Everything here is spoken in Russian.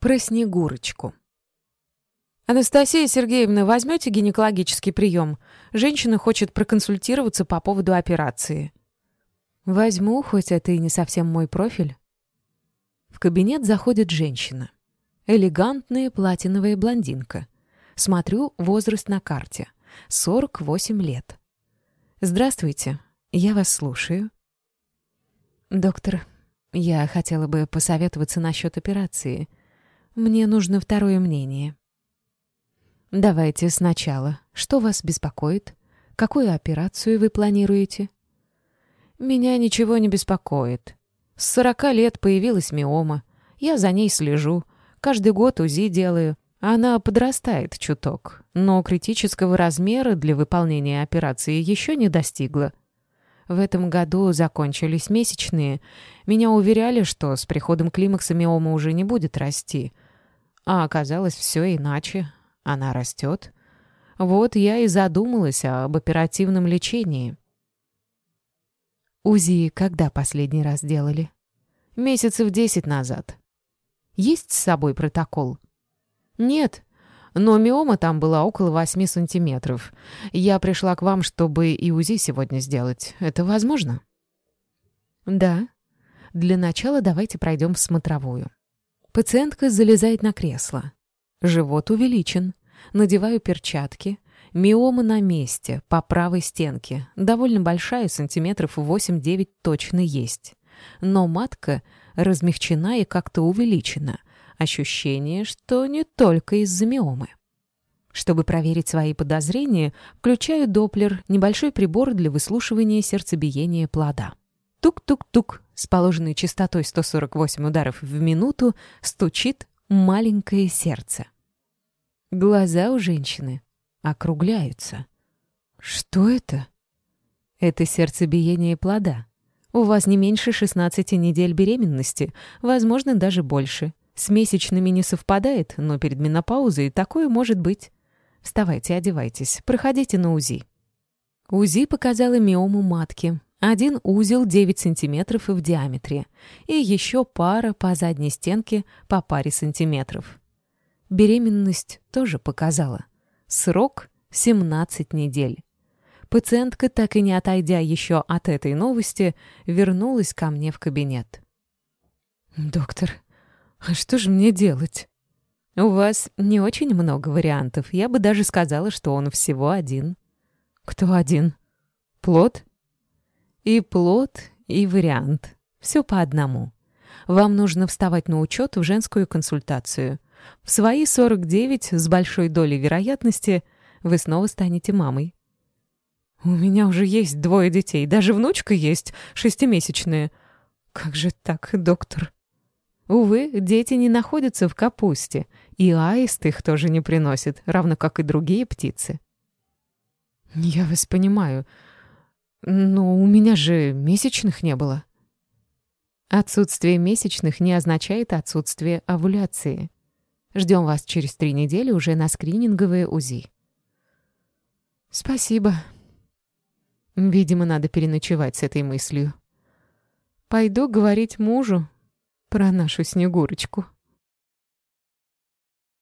Про Снегурочку. «Анастасия Сергеевна, возьмете гинекологический прием? Женщина хочет проконсультироваться по поводу операции». «Возьму, хоть это и не совсем мой профиль». В кабинет заходит женщина. Элегантная платиновая блондинка. Смотрю возраст на карте. 48 лет. «Здравствуйте. Я вас слушаю». «Доктор, я хотела бы посоветоваться насчет операции. Мне нужно второе мнение. Давайте сначала. Что вас беспокоит? Какую операцию вы планируете? Меня ничего не беспокоит. С сорока лет появилась миома. Я за ней слежу. Каждый год УЗИ делаю. Она подрастает чуток, но критического размера для выполнения операции еще не достигла. В этом году закончились месячные. Меня уверяли, что с приходом климакса миома уже не будет расти. А оказалось все иначе. Она растет. Вот я и задумалась об оперативном лечении. УЗИ когда последний раз делали? Месяцев десять назад. Есть с собой протокол? Нет, но миома там была около 8 сантиметров. Я пришла к вам, чтобы и УЗИ сегодня сделать. Это возможно? Да. Для начала давайте пройдем в смотровую. Пациентка залезает на кресло. Живот увеличен. Надеваю перчатки. Миома на месте, по правой стенке. Довольно большая, сантиметров 8-9 точно есть. Но матка размягчена и как-то увеличена — Ощущение, что не только из-за миомы. Чтобы проверить свои подозрения, включаю Доплер, небольшой прибор для выслушивания сердцебиения плода. Тук-тук-тук, с положенной частотой 148 ударов в минуту, стучит маленькое сердце. Глаза у женщины округляются. Что это? Это сердцебиение плода. У вас не меньше 16 недель беременности, возможно, даже больше. С месячными не совпадает, но перед менопаузой такое может быть. Вставайте, одевайтесь, проходите на УЗИ. УЗИ показала миому матки. Один узел 9 сантиметров в диаметре и еще пара по задней стенке по паре сантиметров. Беременность тоже показала. Срок — 17 недель. Пациентка, так и не отойдя еще от этой новости, вернулась ко мне в кабинет. «Доктор, а что же мне делать? У вас не очень много вариантов. Я бы даже сказала, что он всего один. Кто один? Плод? И плод, и вариант. Все по одному. Вам нужно вставать на учет в женскую консультацию. В свои 49 с большой долей вероятности вы снова станете мамой. У меня уже есть двое детей, даже внучка есть, шестимесячная. Как же так, доктор? Увы, дети не находятся в капусте, и аист их тоже не приносит, равно как и другие птицы. Я вас понимаю, но у меня же месячных не было. Отсутствие месячных не означает отсутствие овуляции. Ждем вас через три недели уже на скрининговые УЗИ. Спасибо. Видимо, надо переночевать с этой мыслью. Пойду говорить мужу, про нашу Снегурочку.